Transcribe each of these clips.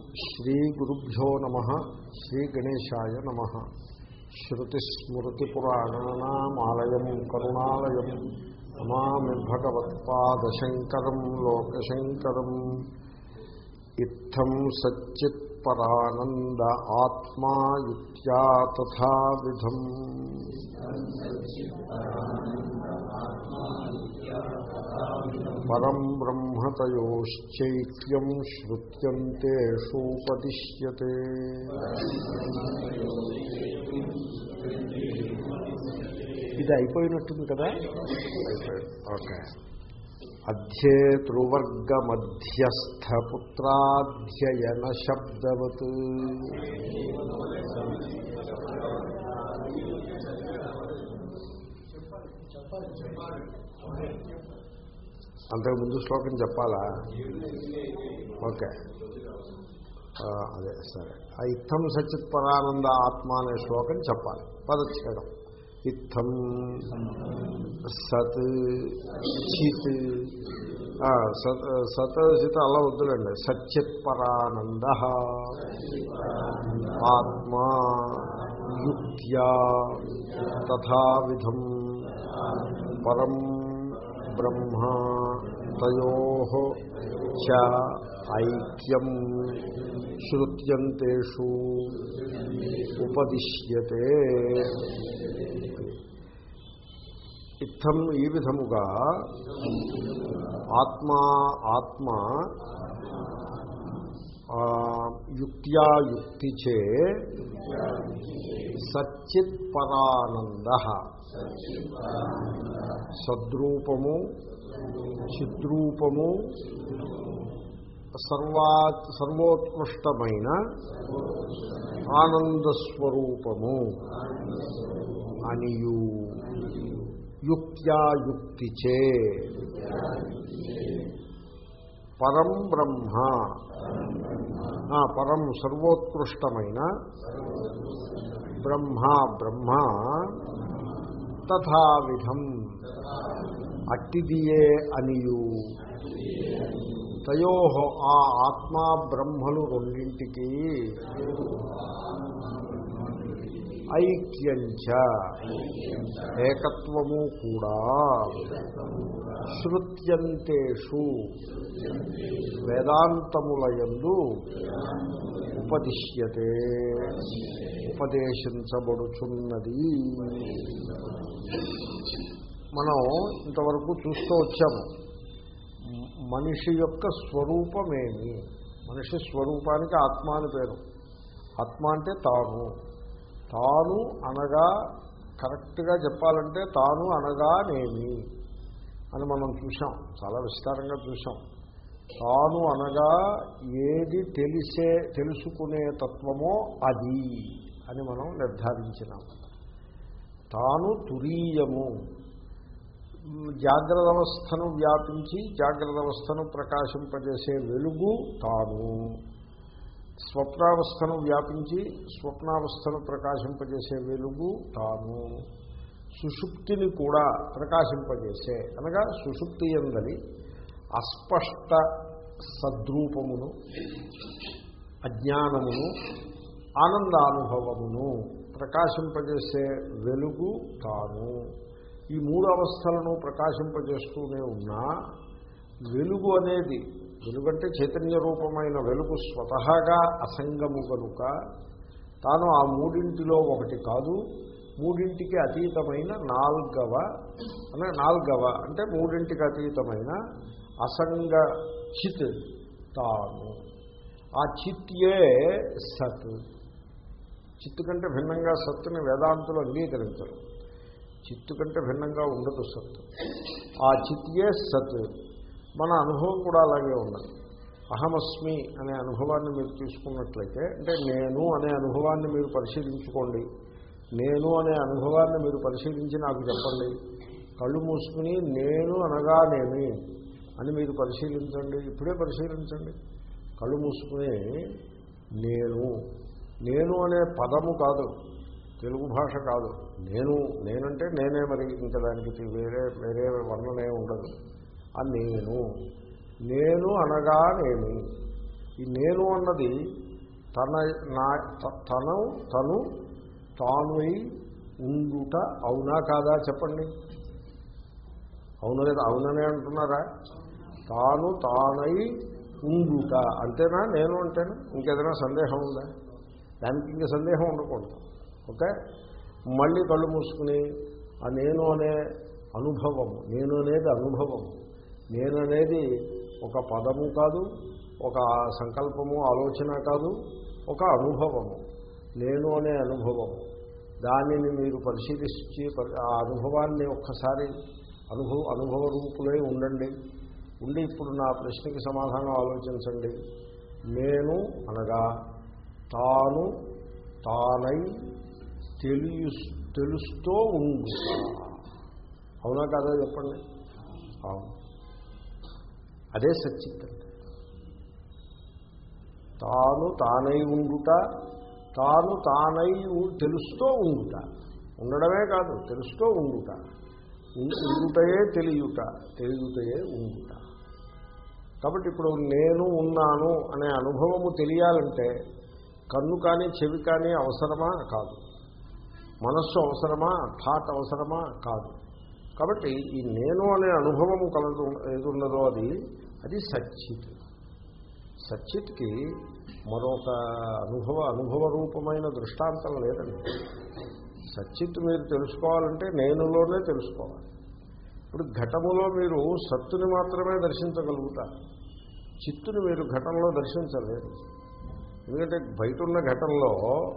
శ్రీ గురుభ్యో నమ శ్రీ గణేశాయ నమ. శ్రుతిస్మృతిపురాణానామాలయం కరుణాలయం. నమామి భగవత్పాదశంకరం లోకశంకరం. ఇత్థం సచ్చిత్పరానంద ఆత్మా యుక్త్యా తథావిధం. పరం బ్రహ్మతయోశ్చైక్యం శ్రుత్యంతేషూపదిశ్యతే ఇది అయిపోయినట్టుంది కదా? ఓకే. అధ్యేతృవర్గమధ్యస్థపుత్రాధ్యయన శబ్దవత్। అంతకుముందు శ్లోకం చెప్పాలా? ఓకే. అదే సరే. ఆ ఇత్థం సచిత్ పరానంద ఆత్మ అనే శ్లోకం చెప్పాలి. పదచ్ఛేదం. ఇత్థం సత్ చిత్. సత్ సత్ అలా వద్దులండి. సచిత్ పరానంద ఆత్మా యుక్త్యా తథావిధం పరం బ్రహ్మా తయో చ ఐక్యం శ్రుత్యంతేషు ఉపదిశ్యతే. ఇత్థం ఈ విధముగా ఆత్మా ఆత్మ యుక్త్యా యుక్తిచే సచ్చిత్ పరానంద సద్రూపము చిద్రూపము సర్వా సర్వోత్కృష్టమైన ఆనందస్వరూపము అనియు. యుక్త్యాయుక్తిచే. పరం బ్రహ్మ. పరం సర్వోత్కృష్టమైన బ్రహ్మ బ్రహ్మ తథావిధం. అట్టిదియే అనియు. తయో ఆ ఆత్మా బ్రహ్మలు రెండింటికి ఐక్యంచ. ఏకత్వము కూడా శృత్యంతేషు. వేదాంతములయందు ఉపదిశ్యతే. ఉపదేశించబడుచున్నది. మనం ఇంతవరకు చూస్తూ వచ్చాము. మనిషి యొక్క స్వరూపమేమి? మనిషి స్వరూపానికి ఆత్మ అని పేరు. ఆత్మ అంటే తాను. తాను అనగా కరెక్ట్గా చెప్పాలంటే తాను అనగానేమి అని మనం చూసాం చాలా విస్తారంగా చూసాం తాను అనగా ఏది తెలిసే తెలుసుకునే తత్వమో అది అని మనం నిర్ధారించినాం. తాను తురీయము. జాగ్రత్త అవస్థను వ్యాపించి జాగ్రత్త అవస్థను ప్రకాశింపజేసే వెలుగు తాను. స్వప్నావస్థను వ్యాపించి స్వప్నావస్థను ప్రకాశింపజేసే వెలుగు తాను. సుషుప్తిని కూడా ప్రకాశింపజేసే అనగా సుషుప్తి ఎందని అస్పష్ట సద్రూపమును అజ్ఞానమును ఆనందానుభవమును ప్రకాశింపజేసే వెలుగు తాను. ఈ మూడు అవస్థలను ప్రకాశింపజేస్తూనే ఉన్నా వెలుగు అనేది ఎందుకంటే చైతన్య రూపమైన వెలుగు స్వతహాగా అసంగము కనుక తాను ఆ మూడింటిలో ఒకటి కాదు మూడింటికి అతీతమైన నాల్గవ అనే నాల్గవ అంటే మూడింటికి అతీతమైన అసంగ చిత్ తాను. ఆ చిత్యే సత్. చిత్తు కంటే భిన్నంగా సత్తుని వేదాంతులు అంగీకరించరు. చిత్తు కంటే భిన్నంగా ఉండదు సత్తు. ఆ చిత్యే సత్. మన అనుభవం కూడా అలాగే ఉన్నది. అహమస్మి అనే అనుభవాన్ని మీరు తీసుకున్నట్లయితే అంటే నేను అనే అనుభవాన్ని మీరు పరిశీలించుకోండి. నేను అనే అనుభవాన్ని మీరు పరిశీలించి నాకు చెప్పండి. కళ్ళు మూసుకుని నేను అనగానేమి అని మీరు పరిశీలించండి. ఇప్పుడే పరిశీలించండి. కళ్ళు మూసుకుని నేను నేను అనే పదము కాదు. తెలుగు భాష కాదు. నేను నేనంటే నేనే మరి ఇంకా దానికి వేరే వేరే వర్ణనే ఉండదు. ఆ నేను నేను. అనగానేమి ఈ నేను అన్నది తన నా తను తను తాను ఉండుట అవునా కాదా చెప్పండి. అవును లేదా అవుననే అంటున్నారా? తాను తానై ఉండుట. అంతేనా? నేను అంటేనా? ఇంకేదైనా సందేహం ఉందా? దానికి ఇంక సందేహం ఉండకూడదు. ఓకే? మళ్ళీ కళ్ళు మూసుకుని ఆ నేను అనే అనుభవము నేను అనేది అనుభవము నేను అనేది ఒక పదము కాదు ఒక సంకల్పము ఆలోచన కాదు ఒక అనుభవము. నేను అనే అనుభవము. దానిని మీరు పరిశీలించి ఆ అనుభవాన్ని ఒక్కసారి అనుభవ అనుభవ రూపులై ఉండండి. ఉండి ఇప్పుడు నా ప్రశ్నకి సమాధానం ఆలోచించండి. నేను అనగా తాను తానై తెలియ తెలుస్తూ ఉండు అవునా కదా చెప్పండి? అవును. అదే సచ్చిత్ తాను తానై ఉండుట తాను తానై తెలుస్తూ ఉండుట. ఉండడమే కాదు తెలుస్తూ ఉండుట. ఉండుటయే తెలియుట తెలియటయే ఉండుట. కాబట్టి ఇప్పుడు నేను ఉన్నాను అనే అనుభవము తెలియాలంటే కన్ను కానీ చెవి కానీ అవసరమా? కాదు. మనస్సు అవసరమా? థాట్ అవసరమా? కాదు. కాబట్టి ఈ నేను అనే అనుభవం కలదు ఏది ఉన్నదో అది అది సచ్చిత్. సచ్చిత్కి మరొక అనుభవ అనుభవ రూపమైన దృష్టాంతం లేదండి. సచ్చిత్ మీరు తెలుసుకోవాలంటే నేనులోనే తెలుసుకోవాలి. ఇప్పుడు ఘటములో మీరు సత్తుని మాత్రమే దర్శించగలుగుతారు. చిత్తుని మీరు ఘటనలో దర్శించలేరు. ఎందుకంటే బయట ఉన్న ఘటనలో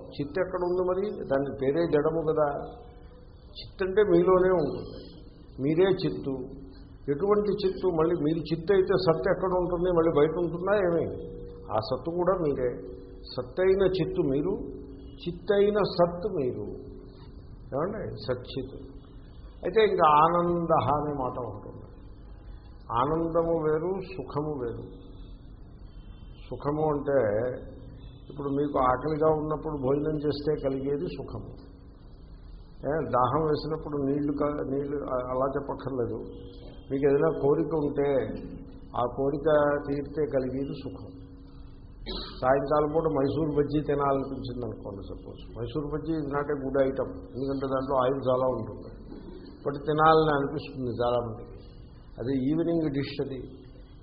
చిత్తు ఎక్కడ ఉంది మరి? దాని పేరే జడము కదా. చిత్తంటే మీలోనే ఉంటుంది. మీరే చిత్తు. ఎటువంటి చిత్తు? మళ్ళీ మీరు చిత్తు అయితే సత్తు ఎక్కడ ఉంటుంది? మళ్ళీ బయట ఉంటుందా ఏమి? ఆ సత్తు కూడా మీరే. సత్తైన చిత్తు మీరు చిత్తైన సత్తు మీరు. ఏమండి? సచ్చిత్. అయితే ఇంకా ఆనంద అనే మాట ఉంటుంది. ఆనందము వేరు సుఖము వేరు. సుఖము అంటే ఇప్పుడు మీకు ఆకలిగా ఉన్నప్పుడు భోజనం చేస్తే కలిగేది సుఖము. దాహం వేసినప్పుడు నీళ్ళు నీళ్ళు అలా చెప్పక్కర్లేదు. మీకు ఏదైనా కోరిక ఉంటే ఆ కోరిక తీరితే కలిగేది సుఖం. సాయంకాలం పూట మైసూర్ బజ్జీ తినాలనిపించింది అనుకోండి సపోజ్. మైసూర్ బజ్జీ ఇది నాట్ ఏ గుడ్ ఐటమ్ ఎందుకంటే దాంట్లో ఆయిల్ చాలా ఉంటుంది. బట్ తినాలని అనిపిస్తుంది చాలామందికి. అది ఈవినింగ్ డిష్ అది.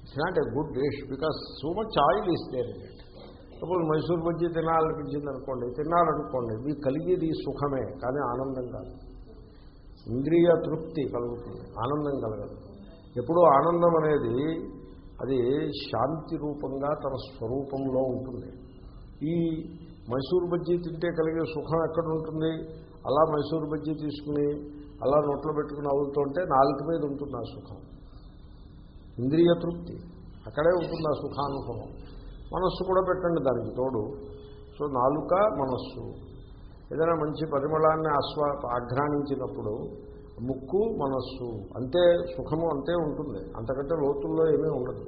It's not a good dish because so much oil ఇస్తే సపోజ్ మైసూర్ బజ్జీ తినాలనిపించింది అనుకోండి తిన్నారనుకోండి ఇది కలిగేది సుఖమే కానీ ఆనందం కాదు. ఇంద్రియ తృప్తి కలుగుతుంది ఆనందం కలగదు. ఎప్పుడూ ఆనందం అనేది అది శాంతి రూపంగా తన స్వరూపంలో ఉంటుంది. ఈ మైసూర్ బజ్జీ తింటే కలిగే సుఖం ఎక్కడ ఉంటుంది అలా మైసూర్ బజ్జీ తీసుకుని అలా నోట్లో పెట్టుకుని అవుతుంటే నాలుగు మీద ఉంటుంది ఆ సుఖం. ఇంద్రియ తృప్తి అక్కడే ఉంటుంది ఆ సుఖానుభవం. మనస్సు కూడా పెట్టండి దానికి తోడు. సో నాలుక మనస్సు. ఏదైనా మంచి పరిమళాన్ని ఆస్వా ఆఘ్రాణించినప్పుడు ముక్కు మనస్సు. అంతే సుఖము అంతే ఉంటుంది. అంతకంటే లోతుల్లో ఏమీ ఉండదు.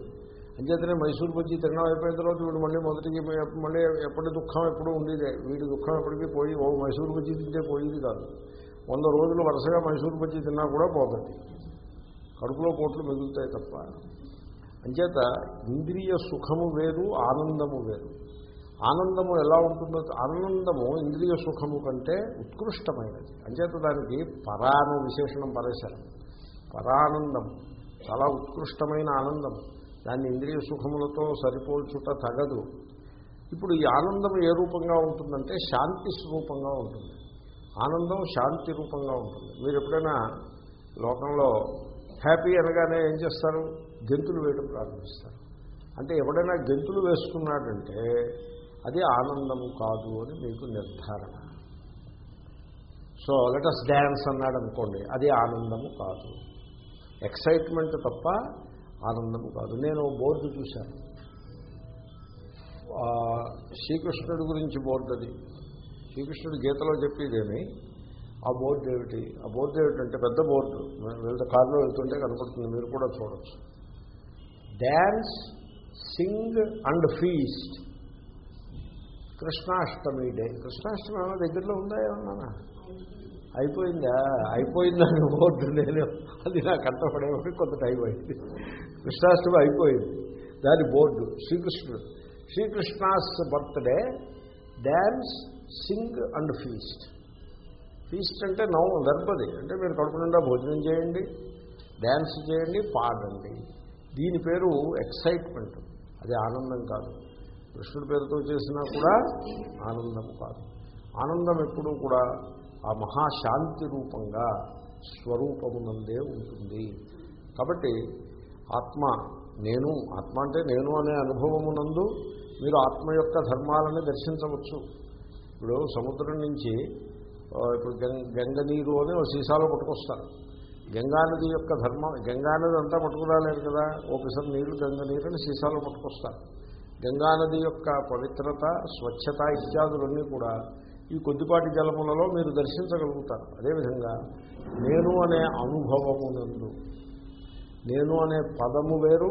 అంచేతనే మైసూర్ బజ్జీ తినడం అయిపోయిన తర్వాత వీడు మళ్ళీ మొదటికి మళ్ళీ ఎప్పటి దుఃఖం ఎప్పుడూ ఉండేదే. వీడి దుఃఖం ఎప్పటికీ పోయి ఓ మైసూర్ బజ్జీ తింటే పోయేది కాదు. వంద రోజులు వరుసగా మైసూర్ బజ్జీ తిన్నా కూడా పోతుంది. కడుపులో పోట్లు మిగులుతాయి తప్ప. అంచేత ఇంద్రియ సుఖము వేరు ఆనందము వేరు. ఆనందము ఎలా ఉంటుందో ఆనందము ఇంద్రియ సుఖము కంటే ఉత్కృష్టమైనది. అంచేత దానికి పరాన విశేషణం పరేశారు. పరానందం చాలా ఉత్కృష్టమైన ఆనందం. దాన్ని ఇంద్రియ సుఖములతో సరిపోల్చుట తగదు. ఇప్పుడు ఈ ఆనందం ఏ రూపంగా ఉంటుందంటే శాంతి స్వరూపంగా ఉంటుంది. ఆనందం శాంతి రూపంగా ఉంటుంది. మీరు ఎప్పుడైనా లోకంలో హ్యాపీ అనగానే ఏం చేస్తారు? గెంతులు వేయడం ప్రారంభిస్తారు. అంటే ఎవడైనా గెంతులు వేసుకున్నాడంటే అది ఆనందము కాదు అని మీకు నిర్ధారణ. సో లెటస్ డ్యాన్స్ అన్నాడు అనుకోండి అది ఆనందము కాదు. ఎక్సైట్మెంట్ తప్ప ఆనందము కాదు. నేను బోర్డు చూశాను. శ్రీకృష్ణుడి గురించి బోర్డు అది. శ్రీకృష్ణుడు గీతలో చెప్పేదేమి ఆ బోర్డు ఏమిటి? ఆ బోర్డు ఏమిటంటే పెద్ద బోర్డు. వెళ్తే కారులో వెళ్తుంటే కనపడుతుంది. మీరు కూడా చూడొచ్చు. Dance sing and feast. Krishnashtami day. Krishnashtami ఏమైనా దగ్గరలో ఉందా ఏమన్నా? అయిపోయిందా? అయిపోయిందని బోర్డు నేను. అది నాకు అర్థపడేవాడు కొంత టైం అయింది. కృష్ణాష్టమి అయిపోయింది. దాని బోర్డు శ్రీకృష్ణుడు. Srikrishna's birthday dance sing and feast. Feast అంటే నౌ వెర్బది అంటే మీరు కడుపు నిండా భోజనం చేయండి డ్యాన్స్ చేయండి పాడండి. దీని పేరు ఎక్సైట్మెంట్. అది ఆనందం కాదు. కృష్ణుడి పేరుతో చేసినా కూడా ఆనందం కాదు. ఆనందం ఎప్పుడూ కూడా ఆ మహాశాంతి రూపంగా స్వరూపమునందే ఉంటుంది. కాబట్టి ఆత్మ నేను ఆత్మ అంటే నేను అనే అనుభవమునందు మీరు ఆత్మ యొక్క ధర్మాలని దర్శించవచ్చు. ఇప్పుడు సముద్రం నుంచి ఇప్పుడు గంగ గంగ నీరు అని ఒక సీసాలో పట్టుకొస్తారు. గంగానది యొక్క ధర్మం గంగానది అంతా పట్టుకురాలేరు కదా ఒకసారి నీళ్ళు గంగ నీరుని సీసాలో పట్టుకొస్తారు. గంగానది యొక్క పవిత్రత స్వచ్ఛత ఇత్యాదులన్నీ కూడా ఈ కొద్దిపాటి జలములలో మీరు దర్శించగలుగుతారు. అదేవిధంగా నేను అనే అనుభవమునందు నేను అనే పదము వేరు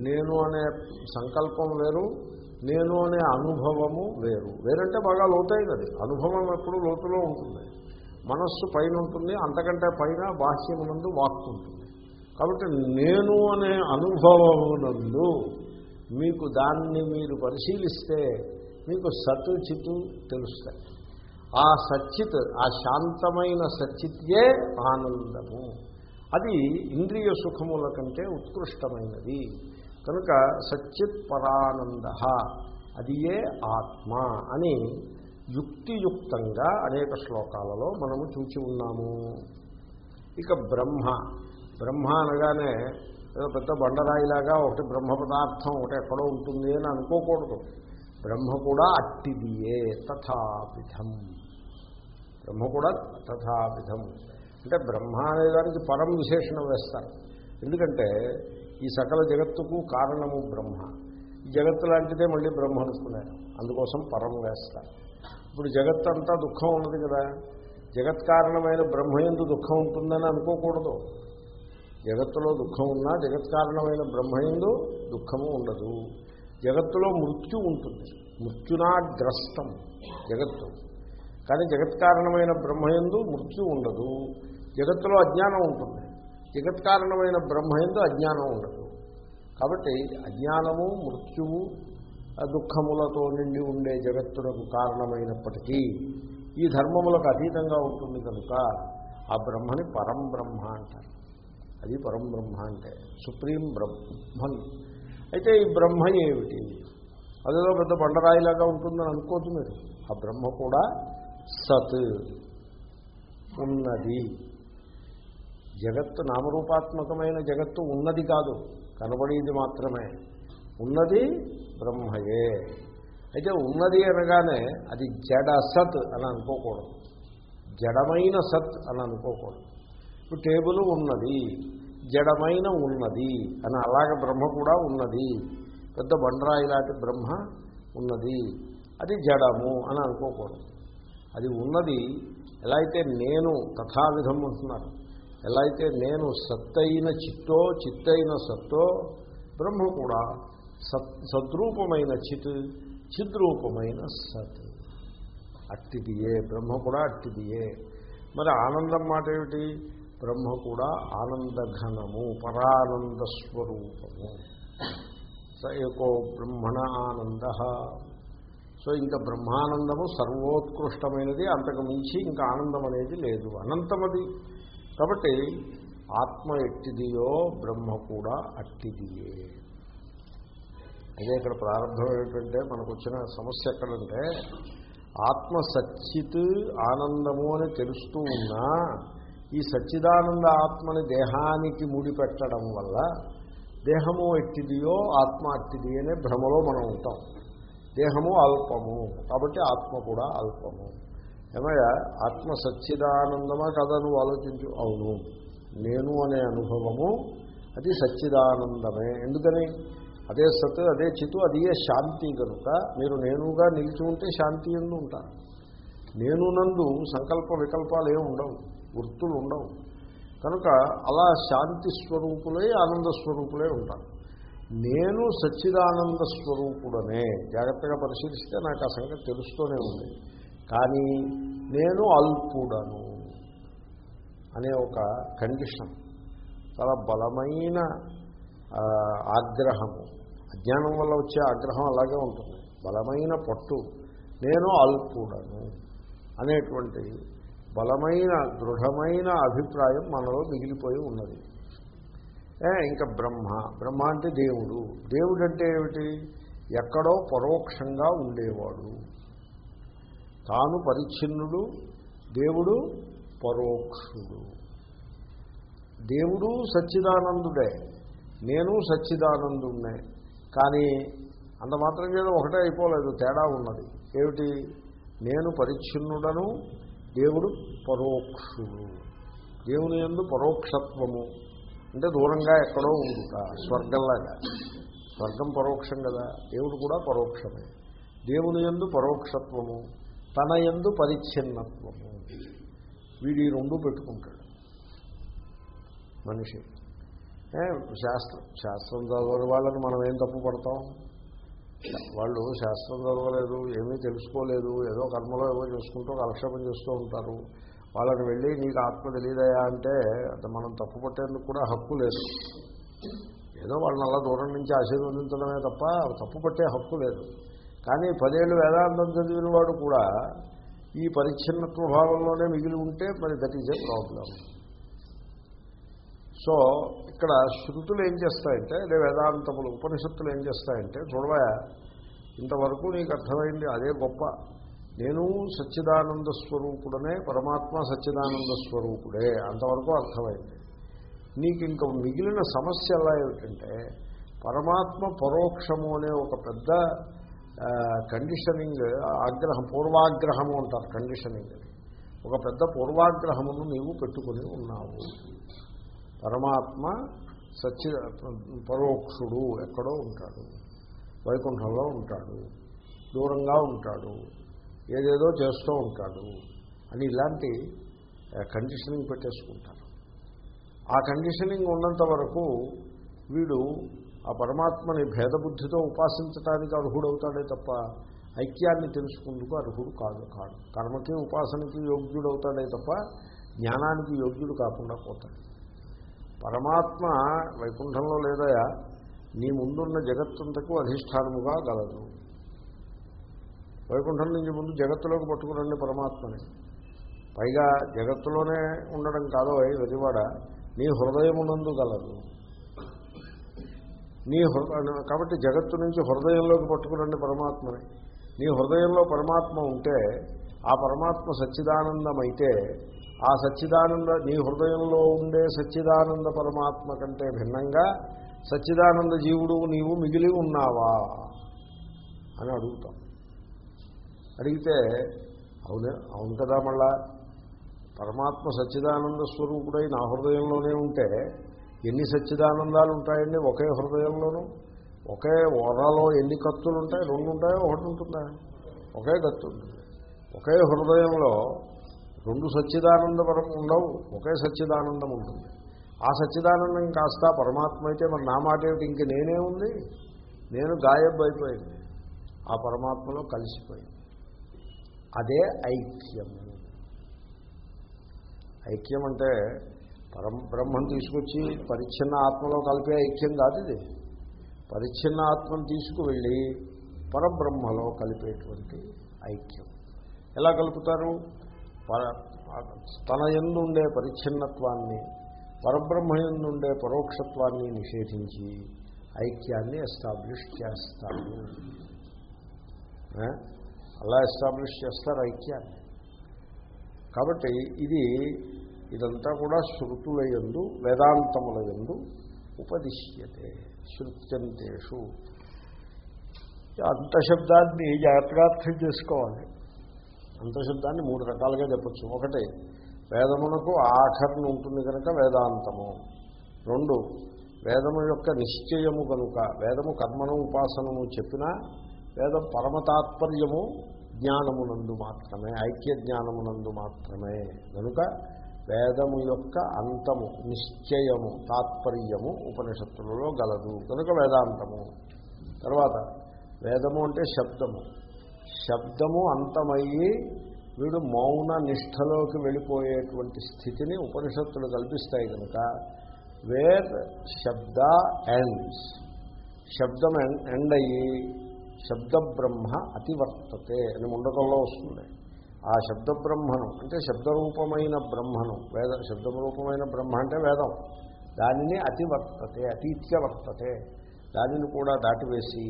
నేను అనే సంకల్పం వేరు నేను అనే అనుభవము వేరు. వేరంటే బాగా లోతైనది. అనుభవం ఎప్పుడు లోతులో ఉంటుంది. మనస్సు పైన ఉంటుంది అంతకంటే పైన బాహ్యమునందు వాక్కు ఉంటుంది. కాబట్టి నేను అనే అనుభవమునందు మీకు దాన్ని మీరు పరిశీలిస్తే మీకు సత్ చిత్తు తెలుస్తాయి. ఆ సచ్చిత్ ఆ శాంతమైన సచ్చిత్యే ఆనందము. అది ఇంద్రియ సుఖముల కంటే ఉత్కృష్టమైనది. కనుక సచ్చిత్ పరానంద అది ఏ ఆత్మ అని యుక్తియుక్తంగా అనేక శ్లోకాలలో మనము చూచి ఉన్నాము. ఇక బ్రహ్మ. బ్రహ్మ అనగానే ఏదో పెద్ద బండరాయిలాగా ఒకటి బ్రహ్మ పదార్థం ఒకటి ఎక్కడో ఉంటుంది అని అనుకోకూడదు. బ్రహ్మ కూడా అట్టిదియే తథాపిధం. బ్రహ్మ కూడా తథాపిధం. అంటే బ్రహ్మ అనేదానికి పరం విశేషణం వేస్తారు. ఎందుకంటే ఈ సకల జగత్తుకు కారణము బ్రహ్మ. జగత్తు లాంటిదే మళ్ళీ బ్రహ్మ అనుకున్నారు. అందుకోసం పరం వేస్తారు. ఇప్పుడు జగత్ అంతా దుఃఖం ఉన్నది కదా. జగత్ కారణమైన బ్రహ్మ ఎందు దుఃఖం ఉంటుందని అనుకోకూడదు. జగత్తులో దుఃఖం ఉన్నా జగత్ కారణమైన బ్రహ్మయందు దుఃఖము ఉండదు. జగత్తులో మృత్యు ఉంటుంది. మృత్యునా గ్రస్తం జగత్తు. కానీ జగత్ కారణమైన బ్రహ్మయందు మృత్యు ఉండదు. జగత్తులో అజ్ఞానం ఉంటుంది. జగత్ కారణమైన బ్రహ్మయందు అజ్ఞానం ఉండదు. కాబట్టి అజ్ఞానము మృత్యువు దుఃఖములతో నిండి ఉండే జగత్తులకు కారణమైనప్పటికీ ఈ ధర్మములకు అతీతంగా ఉంటుంది కనుక ఆ బ్రహ్మని పరం బ్రహ్మ అంటారు. అది పరం బ్రహ్మ అంటే సుప్రీం బ్రహ్మన్. అయితే ఈ బ్రహ్మ ఏమిటి? అదేదో పెద్ద బండరాయిలాగా ఉంటుందని అనుకోవద్దు మీరు. ఆ బ్రహ్మ కూడా సత్ ఉన్నది. జగత్తు నామరూపాత్మకమైన జగత్తు ఉన్నది కాదు. కనబడేది మాత్రమే. ఉన్నది బ్రహ్మయే. అయితే ఉన్నది అనగానే అది జడ సత్ అని అనుకోకూడదు. జడమైన సత్ అని అనుకోకూడదు. ఇప్పుడు టేబుల్ ఉన్నది జడమైన ఉన్నది అని అలాగ బ్రహ్మ కూడా ఉన్నది. పెద్ద బండరాయి లాంటి బ్రహ్మ ఉన్నది. అది జడము అని అనుకోకూడదు. అది ఉన్నది ఎలా అయితే నేను తథావిధం అంటున్నారు ఎలా అయితే నేను సత్తైన చిత్తో చిత్తైన సత్తో బ్రహ్మ కూడా సత్ సద్రూపమైన చిత్ చిద్రూపమైన సత్. అట్టిదియే బ్రహ్మ కూడా అట్టిదియే. మరి ఆనందం మాట ఏమిటి? బ్రహ్మ కూడా ఆనందఘనము పరానంద స్వరూపము. స ఏకో బ్రహ్మణ ఆనంద. సో ఇంకా బ్రహ్మానందము సర్వోత్కృష్టమైనది అంతకు మించి ఇంకా ఆనందం అనేది లేదు అనంతమది. కాబట్టి ఆత్మ ఎట్టిదియో బ్రహ్మ కూడా అట్టిదియే. అదే ఇక్కడ ప్రారంభం ఏమిటంటే మనకు వచ్చిన సమస్య ఎక్కడంటే ఆత్మ సచ్చిత్ ఆనందము అని తెలుస్తూ ఉన్నా ఈ సచ్చిదానంద ఆత్మని దేహానికి ముడిపెట్టడం వల్ల దేహము ఎట్టిదియో ఆత్మ అట్టిది అనే భ్రమలో మనం ఉంటాం. దేహము అల్పము. కాబట్టి ఆత్మ కూడా అల్పము. ఏమయ్యా? ఆత్మ సచ్చిదానందమా కదా నువ్వు ఆలోచించు. అవును. నేను అనే అనుభవము అది సచ్చిదానందమే. ఎందుకని? అదే సత్ అదే చితు అదే శాంతి కనుక మీరు నేనుగా నిలిచి ఉంటే శాంతి ఎందు ఉంటారు. నేను నందు సంకల్ప వికల్పాలు ఏమి ఉండవు వృత్తులు ఉండవు. కనుక అలా శాంతి స్వరూపులై ఆనంద స్వరూపులే ఉంటారు. నేను సచ్చిదానంద స్వరూపుడనే జాగ్రత్తగా పరిశీలిస్తే నాకు ఆ సంగతి తెలుస్తూనే ఉంది. కానీ నేను అల్పుడను అనే ఒక కండిషన్ చాలా బలమైన ఆగ్రహము. అజ్ఞానం వల్ల వచ్చే ఆగ్రహం అలాగే ఉంటుంది. బలమైన పట్టు. నేను అల్పుడను అనేటువంటి బలమైన దృఢమైన అభిప్రాయం మనలో మిగిలిపోయి ఉన్నది. ఇంకా బ్రహ్మ. బ్రహ్మ అంటే దేవుడు. దేవుడు అంటే ఏమిటి? ఎక్కడో పరోక్షంగా ఉండేవాడు. తాను పరిచ్ఛిన్నుడు దేవుడు పరోక్షుడు. దేవుడు సచ్చిదానందుడే. నేను సచ్చిదానందుడే కానీ అంత మాత్రం చేత ఒకటే అయిపోలేదు తేడా ఉన్నది. ఏమిటి? నేను పరిచ్ఛిన్నుడను దేవుడు పరోక్షుడు. దేవుని ఎందు పరోక్షత్వము. అంటే దూరంగా ఎక్కడో ఉండుట స్వర్గంలాగా. స్వర్గం పరోక్షం కదా దేవుడు కూడా పరోక్షమే. దేవుని ఎందు పరోక్షత్వము తన ఎందు పరిచ్ఛిన్నత్వము. వీడి రెండు పెట్టుకుంటాడు. మనిషి. శాస్త్రం శాస్త్రం చదవని వాళ్ళని మనం ఏం తప్పు పడతాం? వాళ్ళు శాస్త్రం చదవలేదు ఏమీ తెలుసుకోలేదు ఏదో కర్మలో ఏవో చేసుకుంటూ కాలక్షేపం చేస్తూ ఉంటారు. వాళ్ళని వెళ్ళి నీకు ఆత్మ తెలియదయా అంటే అది మనం తప్పు పట్టేందుకు కూడా హక్కు లేదు. ఏదో వాళ్ళని అలా దూరం నుంచి ఆశీర్వదించడమే తప్ప తప్పు పట్టే హక్కు లేదు. కానీ పదేళ్ళు వేదాంతం చదివిన వాడు కూడా ఈ పరిచ్ఛిన్నత్వ భావంలోనే మిగిలి ఉంటే మరి that is a problem so ఇక్కడ శృతులు ఏం చేస్తాయంటే అదే వేదాంతములు ఉపనిషత్తులు ఏం చేస్తాయంటే చూడవా ఇంతవరకు నీకు అర్థమైంది అదే గొప్ప. నేను సచ్చిదానంద స్వరూపుడనే పరమాత్మ సచ్చిదానంద స్వరూపుడే అంతవరకు అర్థమైంది. నీకు ఇంక మిగిలిన సమస్య ఎలా ఏమిటంటే పరమాత్మ పరోక్షము అనే ఒక పెద్ద కండిషనింగ్ ఆగ్రహం పూర్వాగ్రహము అంటారు కండిషనింగ్. ఒక పెద్ద పూర్వాగ్రహమును నీవు పెట్టుకుని ఉన్నావు. పరమాత్మ సత్య పరోక్షుడు ఎక్కడో ఉంటాడు. వైకుంఠంలో ఉంటాడు. దూరంగా ఉంటాడు. ఏదేదో చేస్తూ ఉంటాడు అని ఇలాంటి కండిషనింగ్ పెట్టేసుకుంటారు. ఆ కండిషనింగ్ ఉన్నంత వరకు వీడు ఆ పరమాత్మని భేదబుద్ధితో ఉపాసించడానికి అర్హుడవుతాడే తప్ప ఐక్యాన్ని తెలుసుకుందుకు అర్హుడు కాదు కాదు. కర్మకి ఉపాసనకి యోగ్యుడవుతాడే తప్ప జ్ఞానానికి యోగ్యుడు కాకుండా పోతాడు. పరమాత్మ వైకుంఠంలో లేదయా నీ ముందున్న జగత్తంతకు అధిష్టానముగా గలదు. వైకుంఠం నుంచి ముందు జగత్తులోకి పట్టుకురండి పరమాత్మని. పైగా జగత్తులోనే ఉండడం కాదో వెదివాడ నీ హృదయమునందు గలదు. నీ హృదయ కాబట్టి జగత్తు నుంచి హృదయంలోకి పట్టుకురండి పరమాత్మని. నీ హృదయంలో పరమాత్మ ఉంటే ఆ పరమాత్మ సచ్చిదానందమైతే ఆ సచ్చిదానంద నీ హృదయంలో ఉండే సచ్చిదానంద పరమాత్మ కంటే భిన్నంగా సచ్చిదానంద జీవుడు నీవు మిగిలి ఉన్నావా అని అడుగుతాం. అడిగితే అవునే అవును కదా మళ్ళా. పరమాత్మ సచ్చిదానంద స్వరూపుడై నా హృదయంలోనే ఉంటే ఎన్ని సచ్చిదానందాలు ఉంటాయండి ఒకే హృదయంలోనూ? ఒకే ఓరలో ఎన్ని కత్తులు ఉంటాయి రెండు ఉంటాయో ఒకటి ఉంటుందా? ఒకే కత్తు ఉంటుంది ఒకే హృదయంలో రెండు సచ్చిదానంద పరం ఉండవు ఒకే సచ్చిదానందం ఉంటుంది. ఆ సచ్చిదానందం కాస్త పరమాత్మ అయితే మరి నా మాట ఏమిటి? ఇంక నేనే ఉంది నేను గాయబ్ అయిపోయింది ఆ పరమాత్మలో కలిసిపోయింది. అదే ఐక్యం. ఐక్యం అంటే పరం బ్రహ్మం తీసుకొచ్చి పరిచ్ఛిన్న ఆత్మలో కలిపే ఐక్యం కాదు ఇది. పరిచ్ఛిన్న ఆత్మను తీసుకువెళ్ళి పరబ్రహ్మలో కలిపేటువంటి ఐక్యం. ఎలా కలుపుతారు? తన ఎందుండే పరిచ్ఛిన్నత్వాన్ని పరబ్రహ్మ ఎందుండే పరోక్షత్వాన్ని నిషేధించి ఐక్యాన్ని ఎస్టాబ్లిష్ చేస్తారు అలా ఎస్టాబ్లిష్ చేస్తారు ఐక్యాన్ని. కాబట్టి ఇది ఇదంతా కూడా శృతుల యందు వేదాంతముల యందు ఉపదిశ్యతే శృత్యంతేషు. అంతశబ్దాన్ని జాగ్రత్తగా అర్థం చేసుకోవాలి. అంతశబ్దాన్ని మూడు రకాలుగా చెప్పచ్చు. ఒకటి వేదమునకు ఆఖరణ ఉంటుంది కనుక వేదాంతము. రెండు వేదము యొక్క నిశ్చయము కనుక వేదము కర్మను ఉపాసనము చెప్పినా వేదం పరమతాత్పర్యము జ్ఞానమునందు మాత్రమే ఐక్య జ్ఞానమునందు మాత్రమే. కనుక వేదము యొక్క అంతము నిశ్చయము తాత్పర్యము ఉపనిషత్తులలో గలదు. కనుక వేదాంతము. తర్వాత వేదము అంటే శబ్దము. శబ్దము అంతమయ్యి వీడు మౌన నిష్టలోకి వెళ్ళిపోయేటువంటి స్థితిని ఉపనిషత్తులు కల్పిస్తాయి కనుక వేర్ శబ్ద ఎండ్స్ శబ్దం ఎండ్ అయ్యి శబ్ద బ్రహ్మ అతివర్తతే అని ముండకంలో వస్తుంది. ఆ శబ్దబ్రహ్మను అంటే శబ్దరూపమైన బ్రహ్మను వేద శబ్దరూపమైన బ్రహ్మ అంటే వేదం. దానిని అతివర్తతే అతీత్యవర్తతే. దానిని కూడా దాటివేసి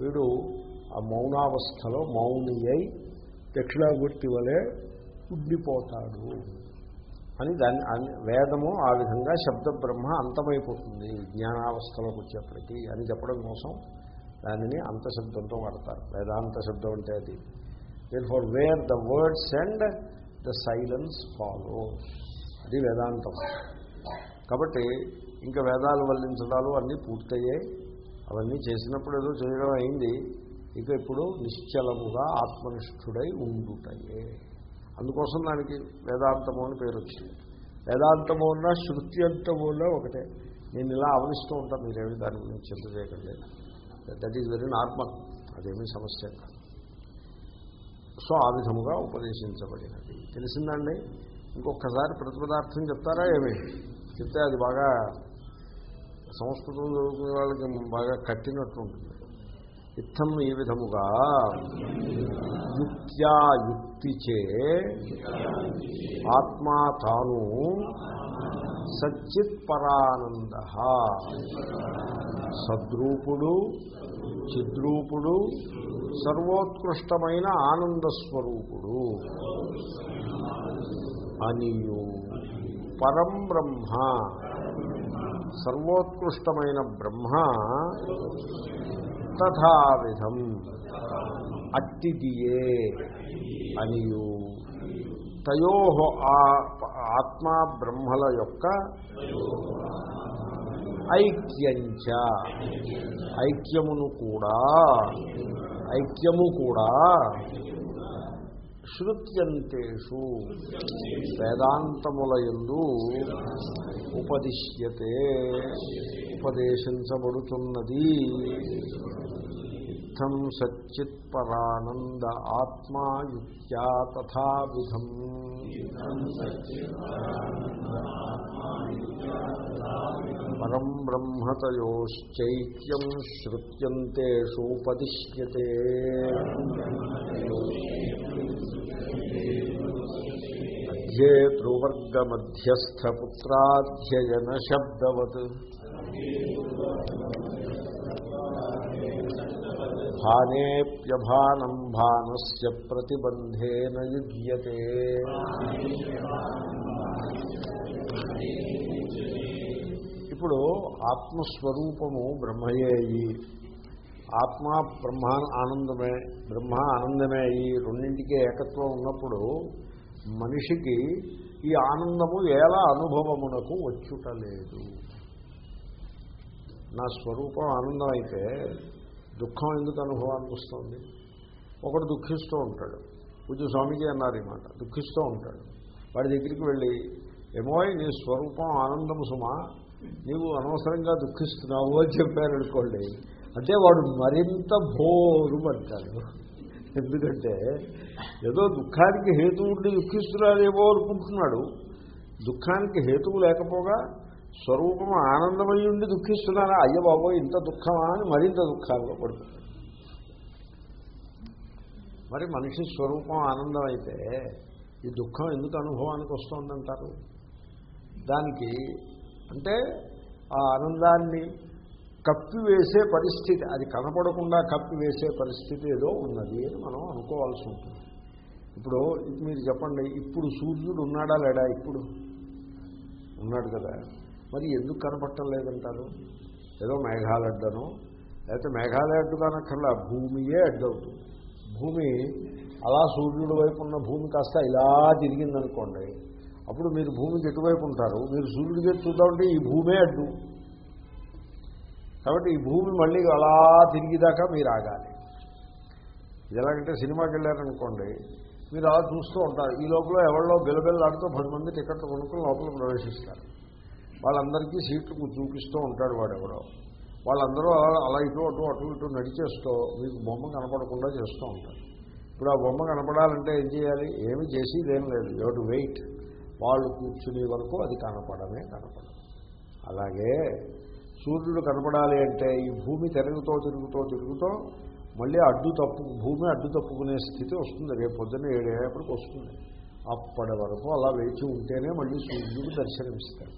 వీడు ఆ మౌనావస్థలో మౌని అయి దక్షిణామూర్తి వలె ఉండిపోతాడు అని దాన్ని వేదము ఆ విధంగా శబ్ద బ్రహ్మ అంతమైపోతుంది జ్ఞానావస్థలోకి వచ్చేప్పటికీ అని చెప్పడం కోసం దానిని అంతశబ్దంతో వాడతారు. వేదాంత శబ్దం అంటే అది. Therefore where the words and the silence follow అది వేదాంతం. కాబట్టి ఇంకా వేదాలు వల్లించడాలు అన్నీ పూర్తయ్యాయి. అవన్నీ చేసినప్పుడు ఏదో చేయడం అయింది. ఇక ఇప్పుడు నిశ్చలముగా ఆత్మనిష్ఠుడై ఉండుటయే. అందుకోసం దానికి వేదాంతము అని పేరు వచ్చింది. వేదాంతము ఉన్నా శృత్యంతము ఉన్న ఒకటే. నేను ఇలా ఆవరిస్తూ ఉంటాను మీరేమి దాని గురించి చింత చేయకండి దట్ ఈజ్ వెరీ నార్మల్ అదేమీ సమస్య కాదు. సో ఆ విధముగా ఉపదేశించబడినది. తెలిసిందండి? ఇంకొకసారి ప్రతిపదార్థం చెప్తారా ఏమి? చెప్తే అది బాగా సంస్కృతం చదువుకునే వాళ్ళకి బాగా కట్టినట్టు ఉంటుంది. ఇత్తం ఈ విధముగా? యుక్త్యా యుక్తిచే ఆత్మా తాను సచ్చిత్ పరానంద. సద్రూపుడు చిద్రూపుడు సర్వోత్కృష్టమైన ఆనంద స్వరూపుడు. అనియు పరం బ్రహ్మ సర్వోత్కృష్టమైన బ్రహ్మ తథావిధం. అట్టిదియే అనియు. తయో ఆ ఆత్మా బ్రహ్మల యొక్క ఐక్యంచ. ఐక్యమును కూడా ఐక్యము కూడా శృత్యంతేషు వేదాంతములయందు ఉపదిశ్యతే. ఉపదేశించబడుతున్నది. ఇత్థం సచ్చిత్పరానంద ఆత్మాయుక్త్యా తథావిధం పరం బ్రహ్మతయోశ్చైక్యం శ్రుత్యంతేషు ఉపదిశ్యతే అధ్యేతృవర్గమధ్యస్థపుత్రాధ్యయన శబ్దవత్ భానేప్యభానం భానస్ ప్రతిబంధేన యుజ్యతే ఇప్పుడు ఆత్మస్వరూపము బ్రహ్మయే అయ్యి ఆత్మ బ్రహ్మ ఆనందమే బ్రహ్మ ఆనందమే అయ్యి రెండింటికి ఏకత్వం ఉన్నప్పుడు మనిషికి ఈ ఆనందము ఎలా అనుభవమునకు వచ్చుటలేదు నా స్వరూపం ఆనందం అయితే దుఃఖం ఎందుకు అనుభవానికి వస్తుంది? ఒకడు దుఃఖిస్తూ ఉంటాడు. పూజ స్వామికి అన్నారు ఈ మాట దుఃఖిస్తూ ఉంటాడు. వాడి దగ్గరికి వెళ్ళి ఏమోయ్ నీ స్వరూపం ఆనందం సుమా నీవు అనవసరంగా దుఃఖిస్తున్నావు అని చెప్పారనుకోండి. అంటే వాడు మరింత భోరు అంటాడు ఎందుకంటే ఏదో దుఃఖానికి హేతువు ఉండి దుఃఖిస్తున్నాడేమో అనుకుంటున్నాడు. దుఃఖానికి హేతువు లేకపోగా స్వరూపం ఆనందమై ఉండి దుఃఖిస్తున్నారా? అయ్య బాబో ఇంత దుఃఖమా అని మరింత దుఃఖాల్లో పడుతుంది. మరి మనిషి స్వరూపం ఆనందం అయితే ఈ దుఃఖం ఎందుకు అనుభవానికి వస్తుందంటారు? దానికి అంటే ఆ ఆనందాన్ని కప్పివేసే పరిస్థితి అది కనపడకుండా కప్పివేసే పరిస్థితి ఏదో ఉన్నది అని మనం అనుకోవాల్సి ఉంటుంది. ఇప్పుడు మీరు చెప్పండి ఇప్పుడు సూర్యుడు ఉన్నాడా లేడా ఇప్పుడు? ఉన్నాడు కదా. మరి ఎందుకు కనపడటం లేదంటారు? ఏదో మేఘాలు అడ్డను లేకపోతే మేఘాలయ అడ్డు కానక్కర్లా భూమియే అడ్డవుతుంది భూమి అలా సూర్యుడి వైపు ఉన్న భూమి కాస్త ఇలా తిరిగిందనుకోండి అప్పుడు మీరు భూమికి ఎటువైపు ఉంటారు? మీరు సూర్యుడి ఎటు చూద్దామంటే ఈ భూమే అడ్డు. కాబట్టి ఈ భూమి మళ్ళీ అలా తిరిగిదాకా మీరు ఆగాలి. ఇది ఎలాగంటే సినిమాకి వెళ్ళారనుకోండి మీరు అలా చూస్తూ ఉంటారు. ఈ లోపల ఎవరిలో బిలబిల్లాడుతూ పది మంది టికెట్లు కొనుక్కుని లోపల ప్రవేశిస్తారు. వాళ్ళందరికీ సీట్లు చూపిస్తూ ఉంటాడు వాడు వాళ్ళందరూ అలా ఇటు అటు అటు ఇటు నడిచేస్తూ మీకు బొమ్మ కనపడకుండా చేస్తూ ఉంటారు. ఇప్పుడు ఆ బొమ్మ కనపడాలంటే ఏం చేయాలి? ఏమి చేసి ఏం లేదు. You to wait. వాళ్ళు కూర్చునే వరకు అది కనపడమే కనపడదు. అలాగే సూర్యుడు కనపడాలి అంటే ఈ భూమి తిరుగుతో తిరుగుతో తిరుగుతో మళ్ళీ అడ్డు తప్పు భూమి అడ్డు తప్పుకునే స్థితి వస్తుంది. రేపు పొద్దున్న ఏడేపటికి వస్తుంది. అప్పటి వరకు అలా వేచి ఉంటేనే మళ్ళీ సూర్యుడు దర్శనమిస్తాడు.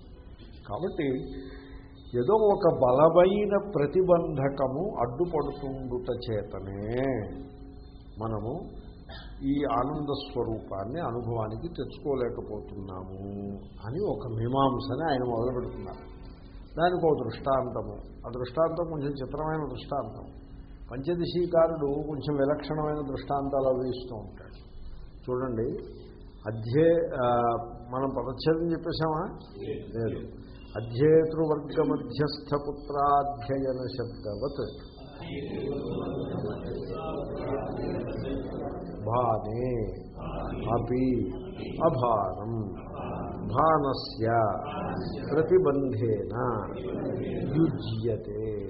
కాబట్టి ఏదో ఒక బలమైన ప్రతిబంధకము అడ్డుపడుతుండుట చేతనే మనము ఈ ఆనంద స్వరూపాన్ని అనుభవానికి తెచ్చుకోలేకపోతున్నాము అని ఒక మీమాంసని ఆయన మొదలు పెడుతున్నారు దానికి ఒక దృష్టాంతము. ఆ దృష్టాంతం కొంచెం చిత్రమైన దృష్టాంతం. పంచదశీకారుడు కొంచెం విలక్షణమైన దృష్టాంతాలు అవి ఇస్తూ ఉంటాడు. చూడండి అధ్యే మనం పదచ్ఛేదం చెప్పేశామా? లేదు. అధ్యేతృవర్గ మధ్యస్థ పుత్రాధ్యయన శబ్దవత్ భానే అపి అభానం భానస్య ప్రతిబంధేన యుజ్యతే.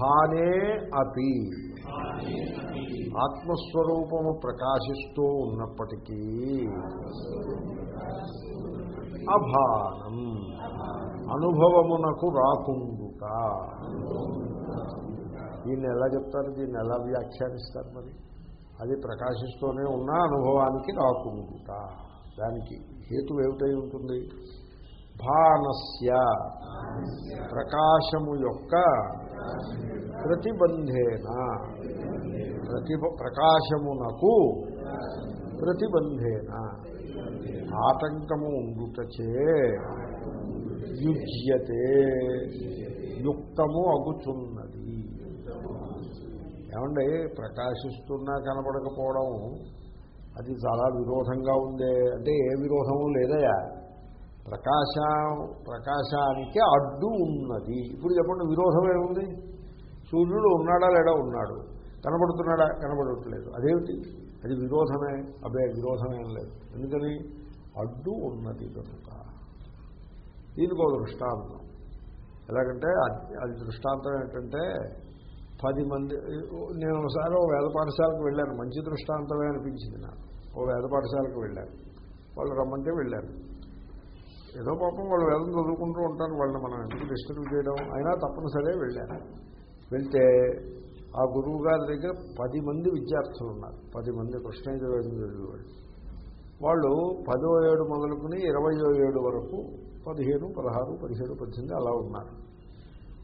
భానే అపి. ఆత్మస్వరూపము ప్రకాశిస్తూ ఉన్నప్పటికీ అభానం అనుభవమునకు రాకుండుట. దీన్ని ఎలా చెప్తారు? దీన్ని ఎలా వ్యాఖ్యానిస్తారు మరి? అది ప్రకాశిస్తూనే ఉన్న అనుభవానికి రాకుండుట. దానికి హేతు ఏమిటై ఉంటుంది? భానస్య ప్రకాశము యొక్క ప్రతిబంధేన. ప్రతిబ ప్రకాశమునకు ప్రతిబంధేన. ఆటంకము ఉండుటచే యుజ్యతే యుక్తము అగుచున్నది. ఏమండి? ప్రకాశిస్తున్నా కనపడకపోవడం అది చాలా విరోధంగా ఉందే అంటే ఏ విరోధము లేదయా? ప్రకాశ ప్రకాశానికి అడ్డు ఉన్నది. ఇప్పుడు చెప్పండి విరోధం ఏముంది? సూర్యుడు ఉన్నాడా లేడా? ఉన్నాడు. కనబడుతున్నాడా? కనబడట్లేదు. అదేమిటి? అది విరోధమే. అదే విరోధమేం లేదు. ఎందుకని? అడ్డు ఉన్నది కనుక. దీనికి ఒక దృష్టాంతం. ఎలాగంటే అది దృష్టాంతం ఏంటంటే పది మంది నేను ఒకసారి ఓ వేద పాఠశాలకు వెళ్ళాను. మంచి దృష్టాంతమే అనిపించింది నాకు. ఓ వేద పాఠశాలకు వెళ్ళాను. వాళ్ళు రమ్మంటే వెళ్ళాను ఏదో పాపం వాళ్ళు వేదం చదువుకుంటూ ఉంటారు. వాళ్ళని మనం ఎందుకు డిస్టర్బ్ చేయడం? అయినా తప్పనిసరే వెళ్ళాను. వెళ్తే ఆ గురువు గారి దగ్గర పది మంది విద్యార్థులు ఉన్నారు. పది మంది కృష్ణయజువేదం చదివేవాళ్ళు వాళ్ళు పదో ఏడు మొదలుకుని ఇరవయో ఏడు వరకు పదిహేను పదహారు పదిహేడు పద్దెనిమిది అలా ఉన్నారు.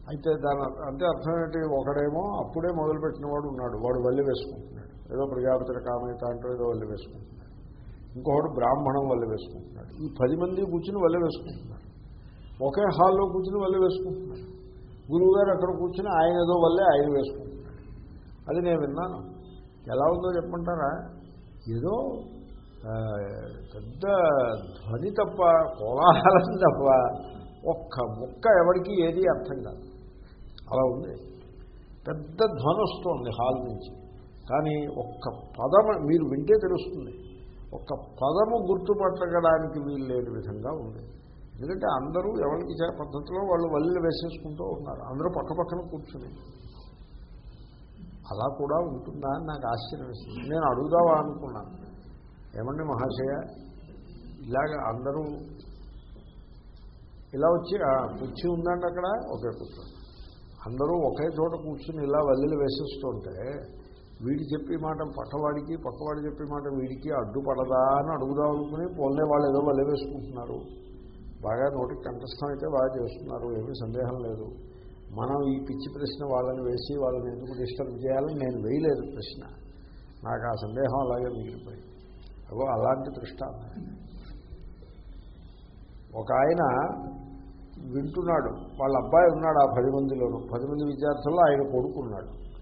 అయితే దాని అంటే అర్థం ఏంటి? ఒకడేమో అప్పుడే మొదలుపెట్టిన వాడు ఉన్నాడు. వాడు వల్లి వేసుకుంటున్నాడు. ఏదో ప్రజాపతి కామేత అంటూ ఏదో వల్లి వేసుకుంటున్నాడు. ఇంకొకడు బ్రాహ్మణం వల్ల వేసుకుంటున్నాడు. ఈ పది మంది కూర్చుని వల్ల వేసుకుంటున్నారు. ఒకే హాల్లో కూర్చుని వల్ల వేసుకుంటున్నారు. గురువు గారు అక్కడ కూర్చుని ఆయన ఏదో వల్లే ఆయన వేసుకుంటున్నాడు. అది నేను విన్నాను. ఎలా ఉందో చెప్పమంటారా? ఏదో పెద్ద ధ్వని తప్ప కోలాహలం తప్ప ఒక్క ముక్క ఎవరికి ఏది అర్థం కాదు. అలా ఉంది. పెద్ద ధ్వని వస్తుంది హాల్ నుంచి. కానీ ఒక్క పదము మీరు వింటే తెలుస్తుంది. ఒక్క పదము గుర్తుపట్టగడానికి వీలు లేని విధంగా ఉంది. ఎందుకంటే అందరూ ఎవరికి పద్ధతిలో వాళ్ళు వల్లి వేసేసుకుంటూ ఉన్నారు. అందరూ పక్క పక్కన కూర్చుని. అలా కూడా ఉంటుందా అని నాకు ఆశ్చర్యం వేస్తుంది. నేను అడుగుదావా అనుకున్నాను ఏమండి మహాశయ? ఇలాగ అందరూ ఇలా వచ్చి "ఆ, కుర్చీ ఉందండి అక్కడ? ఒకే కూర్చోండి. అందరూ ఒకే చోట కూర్చుని ఇలా వల్లిలు వేసేస్తుంటే వీడి చెప్పే మాట పక్కవాడికి పక్కవాడి చెప్పే మాట వీడికి అడ్డుపడదా అని అడుగుదాం అనుకుని పోలే వాళ్ళు ఏదో వల్లి వేసుకుంటున్నారు. బాగా నోటికి కంఠస్థం అయితే బాగా చేస్తున్నారు ఏమీ సందేహం లేదు. మనం ఈ పిచ్చి ప్రశ్న వాళ్ళని వేసి వాళ్ళని ఎందుకు డిస్టర్బ్ చేయాలని నేను వేయలేదు ప్రశ్న. నాకు ఆ సందేహం అలాగే మిగిలిపోయింది. అగో అలాంటి దృష్టాంతం. ఒక ఆయన వింటున్నాడు. వాళ్ళ అబ్బాయి ఉన్నాడు ఆ పది మందిలోనూ. పది మంది విద్యార్థుల్లో ఆయన కొడుకున్నాడు.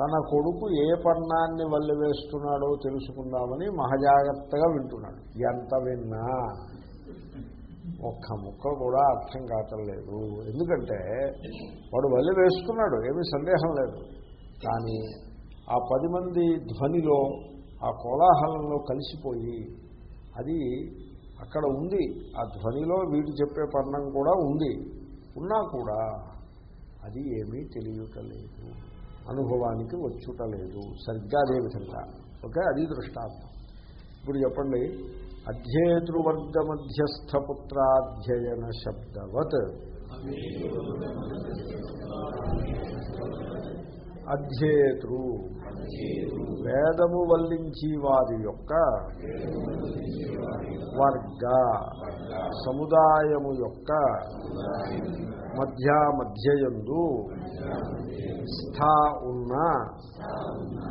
తన కొడుకు ఏ పన్నాన్ని వల్ల వేస్తున్నాడో తెలుసుకుందామని మహజాగ్రత్తగా వింటున్నాడు. ఎంత విన్నా ఒక్క ముక్క కూడా అర్థం కావట్లేదు. ఎందుకంటే వాడు వల్ల వేసుకున్నాడు ఏమీ సందేహం లేదు. కానీ ఆ పది మంది ధ్వనిలో ఆ కోలాహలంలో కలిసిపోయి అది అక్కడ ఉంది. ఆ ధ్వనిలో వీడు చెప్పే పర్ణం కూడా ఉంది. ఉన్నా కూడా అది ఏమీ తెలియటలేదు అనుభవానికి వచ్చుటలేదు సరిగ్గా అదేవిధంగా ఓకే? అది దృష్టాంతం. ఇప్పుడు చెప్పండి. అధ్యేతృవర్గ మధ్యస్థ పుత్రాధ్యయన శబ్దవత్. అధ్యేతృ. వేదము వల్లించి వారి యొక్క వర్గ. సముదాయము యొక్క మధ్య మధ్యయందు స్థా ఉన్న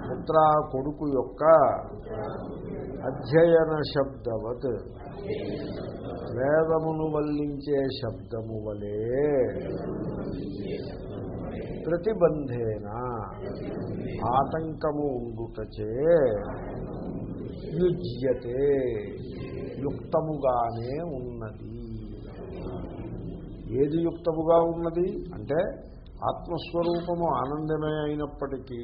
పుత్ర కొడుకు యొక్క అధ్యయన శబ్దవత్. వేదమును వల్లించే శబ్దము వలే ప్రతిబంధేన ఆటంకము ఉండుటచే యుజ్యతే యుక్తముగానే ఉన్నది. ఏది యుక్తముగా ఉన్నది? అంటే ఆత్మస్వరూపము ఆనందమే అయినప్పటికీ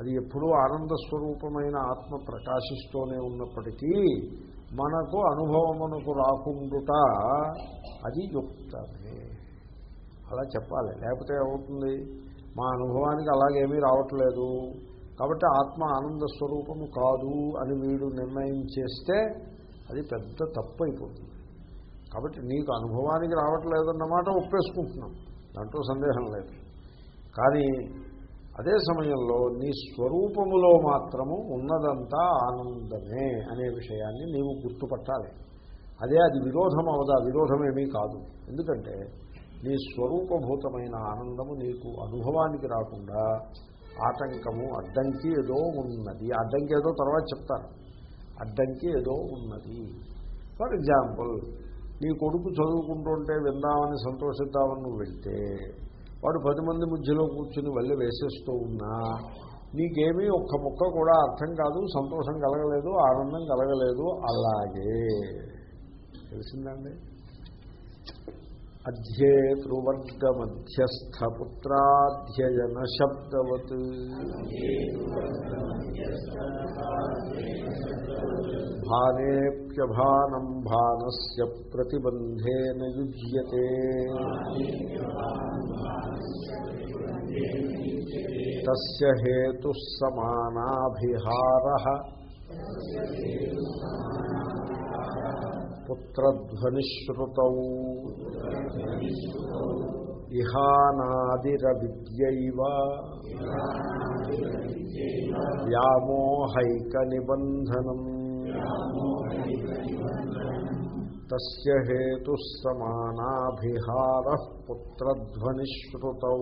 అది ఎప్పుడూ ఆనంద స్వరూపమైన ఆత్మ ప్రకాశిస్తూనే ఉన్నప్పటికీ మనకు అనుభవమునకు రాకుండుట అది యుక్తమే. అలా చెప్పాలి. లేకపోతే ఏమవుతుంది? మా అనుభవానికి అలాగేమీ రావట్లేదు. కాబట్టి ఆత్మ ఆనంద స్వరూపము కాదు అని వీడు నిర్ణయం చేస్తే అది పెద్ద తప్పు అయిపోతుంది కాబట్టి నీకు అనుభవానికి రావట్లేదన్నమాట ఒప్పేసుకుంటున్నాం. దాంట్లో సందేహం లేదు. కానీ అదే సమయంలో నీ స్వరూపములో మాత్రము ఉన్నదంతా ఆనందమే అనే విషయాన్ని నీవు గుర్తుపట్టాలి. అదే అది విరోధం అవదా విరోధమేమీ కాదు. ఎందుకంటే నీ స్వరూపభూతమైన ఆనందము నీకు అనుభవానికి రాకుండా ఆటంకము అడ్డంకి ఏదో ఉన్నది. అడ్డంకి ఏదో తర్వాత చెప్తాను. అడ్డంకి ఏదో ఉన్నది. ఫర్ ఎగ్జాంపుల్ నీ కొడుకు చదువుకుంటుంటే విందామని సంతోషిద్దామని నువ్వు వెళ్తే వాడు పది మంది మధ్యలో కూర్చుని వెళ్ళి వేసేస్తూ ఉన్నా నీకేమీ ఒక్క ముక్క కూడా అర్థం కాదు సంతోషం కలగలేదు ఆనందం కలగలేదు అలాగే. తెలిసిందండి అధ్యేతృవర్గ మధ్యస్థ శబ్దవత్. భానేప్యభానం భానస్ ప్రతిబంధేన యుజ్యతే. తేతు సమానాభిహార పుత్రధ్వనిశ్రుతౌ. ఇహానాదిరవిద్యైవ. వ్యామోహైక నిబంధనం తస్య హేతు సమానాభిహార పుత్రధ్వనిశ్రుతౌ.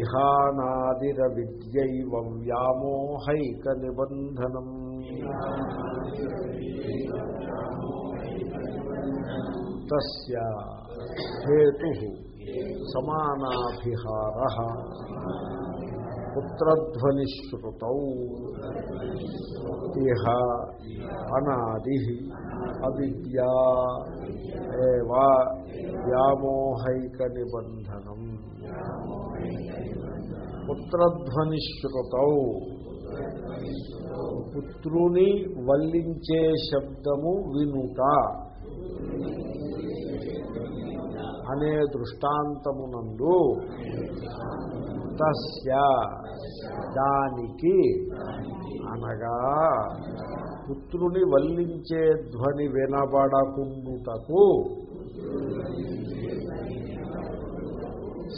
ఇహానాదిరవిద్యైవ వ్యామోహైక నిబంధనం తస్య హేతు సమానాభిహార. పుత్రధ్వనిశ్రుతౌ. ఇహ అనాది అవిద్యా ఏవా వ్యామోహైక నిబంధనం పుత్రధ్వనిశ్రుతౌ. పుత్రుని వల్లించే శబ్దము వినుట అనే దృష్టాంతమునందు తస్య దానికి అనగా పుత్రుని వల్లించే ధ్వని వినబడకుండుటకు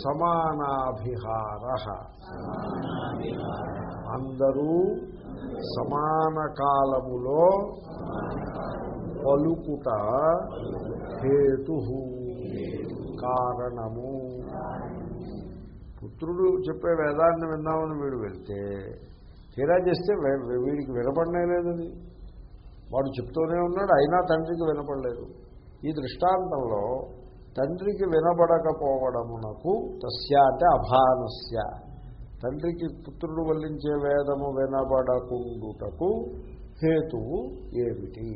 సమానాభిహార. అందరూ సమాన కాలములో పలుకుట హేతు కారణము. పుత్రుడు చెప్పే వేదాన్ని విన్నామని వీడు వెళ్తే తీరా చేస్తే వీడికి వినపడనే లేదని వాడు చెప్తూనే ఉన్నాడు అయినా తండ్రికి వినపడలేదు. ఈ దృష్టాంతంలో తండ్రికి వినబడకపోవడమునకు తస్య అంటే అభానస్య. తండ్రికి పుత్రుడు వల్లించే వేదము వినబడకుండుటకు హేతువు ఏమిటి?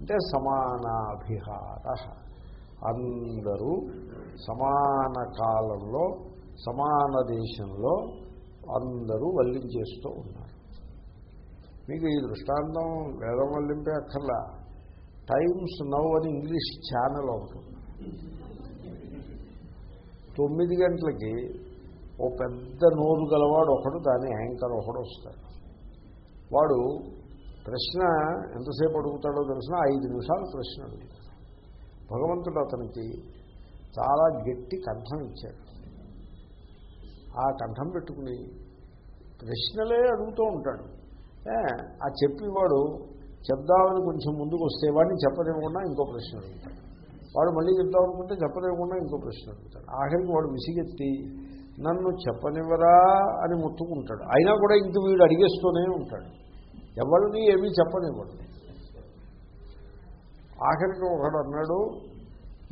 అంటే సమానాభిహార. అందరూ సమాన కాలంలో సమాన దేశంలో అందరూ వల్లించేస్తూ ఉన్నారు. మీకు ఈ దృష్టాంతం వేదం వల్లింపే అక్కర్లా. టైమ్స్ నవ్ అని ఇంగ్లీష్ ఛానల్ ఉంటుంది తొమ్మిది గంటలకి ఓ పెద్ద నోరు గలవాడు ఒకడు దాని యాంకర్ ఒకడు వస్తాడు. వాడు ప్రశ్న ఎంతసేపు అడుగుతాడో తెలిసిన ఐదు నిమిషాలు ప్రశ్న అడుగుతాడు. భగవంతుడు అతనికి చాలా గట్టి కంఠం ఇచ్చాడు. ఆ కంఠం పెట్టుకుని ప్రశ్నలే అడుగుతూ ఉంటాడు. ఆ చెప్పేవాడు చెప్దామని కొంచెం ముందుకు వస్తే వాడిని చెప్పనివ్వకుండా ఇంకో ప్రశ్న అడుగుతాడు. వాడు మళ్ళీ చెప్దాం అనుకుంటే చెప్పనివ్వకుండా ఇంకో ప్రశ్న అడుగుతాడు. ఆఖరికి వాడు విసిగెత్తి నన్ను చెప్పనివ్వరా? అని ముట్టుకుంటాడు. అయినా కూడా ఇంక వీడు అడిగేస్తూనే ఉంటాడు. ఎవరిని ఏమీ చెప్పనివ్వడు. ఆఖరికి ఒకడు అన్నాడు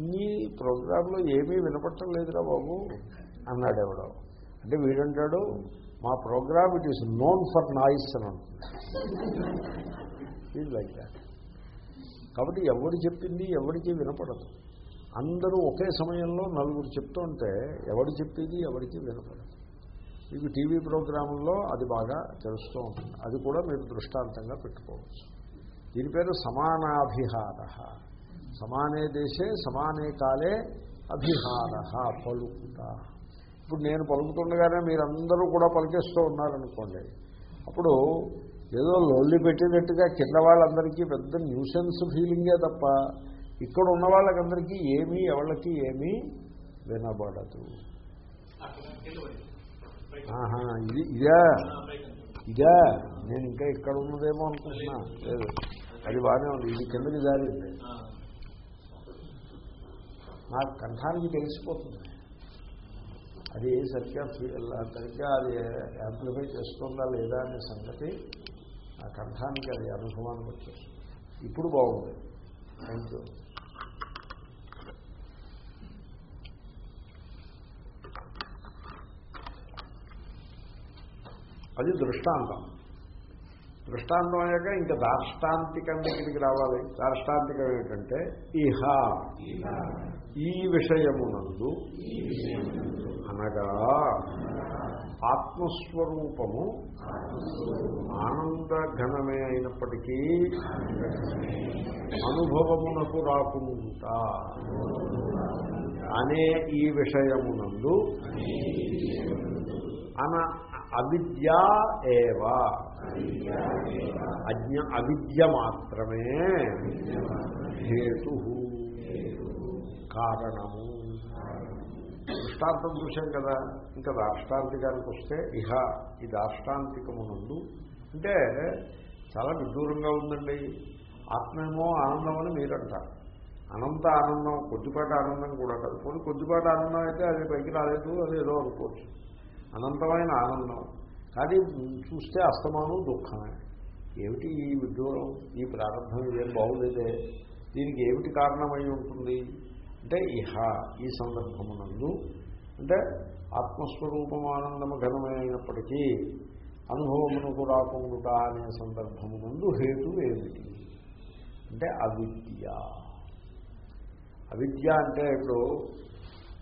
నీ ప్రోగ్రాంలో ఏమీ వినపట్టం లేదురా బాబు. అన్నాడు ఎవడో. అంటే వీడంటాడు మా program it is known for noise అని అంటున్నాడు లైక్ దాట్ కాబట్టి ఎవరు చెప్పింది ఎవరికి వినపడదు. అందరూ ఒకే సమయంలో నలుగురు చెప్తుంటే ఎవడు చెప్పేది ఎవరికి వినపడదు. మీకు టీవీ ప్రోగ్రాంలో అది బాగా తెలుస్తూ ఉంటుంది. అది కూడా మీరు దృష్టాంతంగా పెట్టుకోవచ్చు. దీని పేరు సమానాభిహార. సమానే దేశే సమానే కాలే అభిహార పలుకుట ఇప్పుడు నేను పలుకుతుండగానే మీరందరూ కూడా పలికేస్తూ ఉన్నారనుకోండి. అప్పుడు ఏదో లొల్లి పెట్టినట్టుగా కింద వాళ్ళందరికీ పెద్ద న్యూసెన్స్ ఫీలింగే తప్ప ఇక్కడ ఉన్న వాళ్ళకందరికీ ఏమీ ఎవళ్ళకి ఏమీ వినబడదు. ఇది ఇదా? ఇదా? నేను ఇంకా ఇక్కడ ఉన్నదేమో అనుకుంటున్నా. లేదు అది బాగానే ఉంది. ఇది కిందకి జారింది. నాకు కంఠానికి తెలిసిపోతుంది. అది సరిగ్గా ఫీ- సరిగ్గా అది యాంప్లిఫై చేస్తుందా లేదా అనే సంగతి ఆ కంఠానికి అది అనుభవానికి వచ్చేస్తుంది. ఇప్పుడు బాగుంది. థ్యాంక్ యూ అది దృష్టాంతం. దృష్టాంతం అయ్యాక ఇంకా దార్ష్టాంతికం దగ్గరికి రావాలి. దార్ష్టాంతికం ఏంటంటే ఇహ. ఈ విషయమునందు అనగా ఆత్మస్వరూపము ఆనందఘనమే అయినప్పటికీ అనుభవమునకు రాకుండా అనే ఈ విషయమునందు అన అవిద్య ఏవ. అజ్ఞ అవిద్య మాత్రమే హేతు. కారణము. దృష్టాంతం చూశాం కదా. ఇంకా దాష్టాంతికానికి వస్తే ఇహ ఈ దాష్టాంతికమునందు అంటే చాలా విదూరంగా ఉందండి. ఆత్మేమో ఆనందం అని మీరంటారు అనంత ఆనందం కొద్దిపాటి ఆనందం కూడా కాదు. కొన్ని కొద్దిపాటి ఆనందం అయితే అది పైకి రాలేదు అది ఏదో అనుకోవచ్చు. అనంతమైన ఆనందం. కానీ చూస్తే అస్తమానం దుఃఖమే. ఏమిటి ఈ విదూరం ఈ ప్రారంభం ఇదేం బాగులేదే దీనికి ఏమిటి కారణమై ఉంటుంది? అంటే ఇహ ఈ సందర్భమునందు అంటే ఆత్మస్వరూపం ఆనందము ఘనమైనప్పటికీ అనుభవమునకు రాకుండా అనే సందర్భమునందు హేతు ఏమిటి? అంటే అవిద్య. అవిద్య అంటే ఇప్పుడు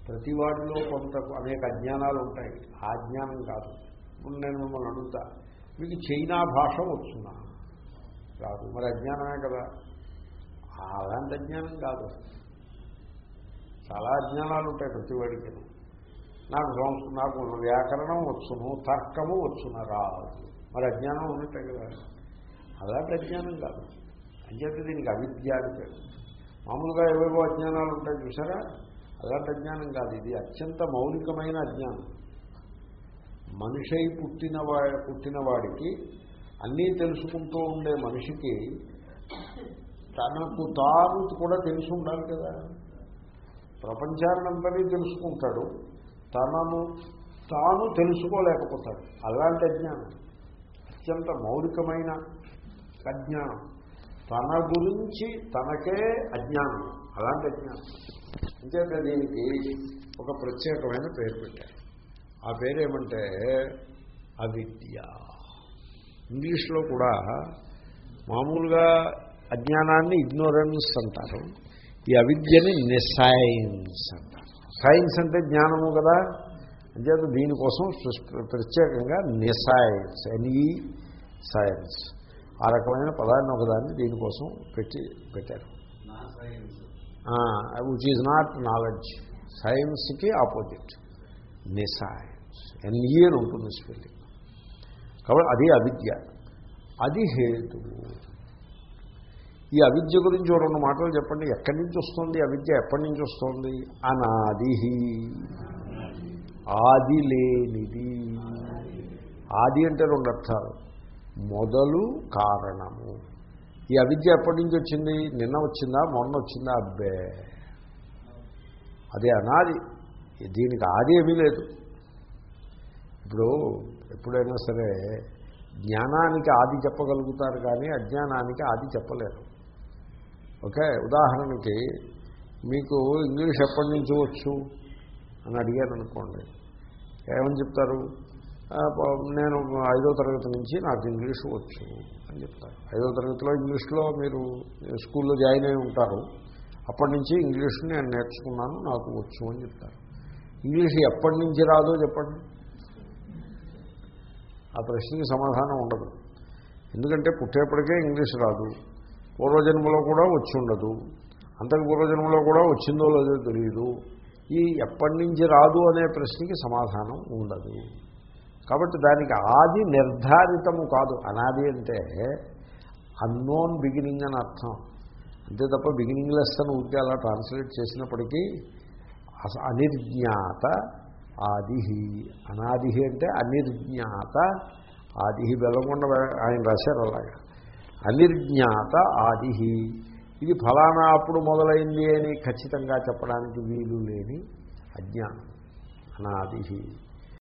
ప్రతి వాటిలో కొంత అనేక అజ్ఞానాలు ఉంటాయి. ఆ జ్ఞానం కాదు. ఇప్పుడు నేను మిమ్మల్ని అడుగుతా. మీకు చైనా భాష వచ్చునా కాదు. మరి అజ్ఞానమే కదా. అలాంటి అజ్ఞానం కాదు. చాలా అజ్ఞానాలు ఉంటాయి ప్రతి వాడికి. నాకు సంస్కృ నాకు వ్యాకరణం వచ్చును తర్కము వచ్చును రాదు. మరి అజ్ఞానం ఉన్నట్టే కదా. అలాంటి అజ్ఞానం కాదు. అంచేత దీనికి అవిద్య అని పేరు. మామూలుగా ఏవేవో అజ్ఞానాలు ఉంటాయి చూసారా? అలాంటి అజ్ఞానం కాదు. ఇది అత్యంత మౌలికమైన అజ్ఞానం. మనిషి పుట్టిన వా పుట్టినవాడికి అన్నీ తెలుసుకుంటూ ఉండే మనిషికి తనకు తాను కూడా తెలిసి ఉండాలి కదా. ప్రపంచాన్నంతనీ తెలుసుకుంటాడు. తనను తాను తెలుసుకోలేకపోతాడు. అలాంటి అజ్ఞానం. అత్యంత మౌలికమైన అజ్ఞానం. తన గురించి తనకే అజ్ఞానం. అలాంటి అజ్ఞానం. అంచేత దీనికి ఒక ప్రత్యేకమైన పేరు పెట్టారు. ఆ పేరేమంటే అవిద్య. ఇంగ్లీష్లో కూడా మామూలుగా అజ్ఞానాన్ని ఇగ్నోరెన్స్ అంటారు. ఈ అవిద్యని నిసైన్స్ అంటారు. సైన్స్ అంటే జ్ఞానము కదా? అంచేత దీనికోసం ప్రత్యేకంగా నిసైన్స్ ఎనీ సైన్స్. ఆ రకమైన పదాన్ని ఒకదాన్ని దీనికోసం పెట్టి పెట్టారు. విచ్ ఈజ్ నాట్ నాలెడ్జ్ సైన్స్కి ఆపోజిట్ నిసైన్స్ ఎన్ఈ అని ఉంటుంది స్పెల్లింగ్ కాబట్టి అది అవిద్య. అది హేతువు. ఈ అవిద్య గురించి రెండు మాటలు చెప్పండి. ఎక్కడి నుంచి వస్తుంది? అవిద్య ఎప్పటి నుంచి వస్తుంది? అనాది. ఆది లేనిది. ఆది అంటే రెండు అర్థాలు. మొదలు కారణము. ఈ అవిద్య ఎప్పటి నుంచి వచ్చింది? నిన్న వచ్చిందా? మొన్న వచ్చిందా? అబ్బే. అదే అనాది. దీనికి ఆది ఏమీ లేదు. ఇప్పుడు ఎప్పుడైనా సరే జ్ఞానానికి ఆది చెప్పగలుగుతారు కానీ అజ్ఞానానికి ఆది చెప్పలేరు. ఓకే ఉదాహరణకి మీకు ఇంగ్లీష్ ఎప్పటి నుంచి వచ్చు? అని అడిగాను అనుకోండి. ఏమని చెప్తారు? నేను ఐదో తరగతి నుంచి నాకు ఇంగ్లీష్ వచ్చు అని చెప్తారు. ఐదో తరగతిలో ఇంగ్లీష్లో మీరు స్కూల్లో జాయిన్ అయి ఉంటారు. అప్పటి నుంచి ఇంగ్లీష్ నేను నేర్చుకున్నాను నాకు వచ్చు అని చెప్తారు. ఇంగ్లీష్ ఎప్పటి నుంచి రాదో చెప్పండి. ఆ ప్రశ్నకి సమాధానం ఉండదు. ఎందుకంటే పుట్టేప్పటికే ఇంగ్లీష్ రాదు. పూర్వజన్మలో కూడా వచ్చి ఉండదు అంతకు పూర్వజన్మలో కూడా వచ్చిందో లేదో తెలియదు ఈ ఎప్పటి నుంచి రాదు అనే ప్రశ్నకి సమాధానం ఉండదు. కాబట్టి దానికి ఆది నిర్ధారితము కాదు. అనాది అంటే అన్నోన్ బిగినింగ్ అని అర్థం. అంతే తప్ప బిగినింగ్ లెస్ అని ఊరికే అలా ట్రాన్స్లేట్ చేసినప్పటికీ అనిర్జ్ఞాత ఆది. అనాది అంటే అనిర్జ్ఞాత ఆది. వెళ్ళకుండా ఆయన రాశారు అలాగా. అనిర్జ్ఞాత ఆది. ఇది ఫలానా అప్పుడు మొదలైంది అని ఖచ్చితంగా చెప్పడానికి వీలు లేని అజ్ఞానం. అనాది.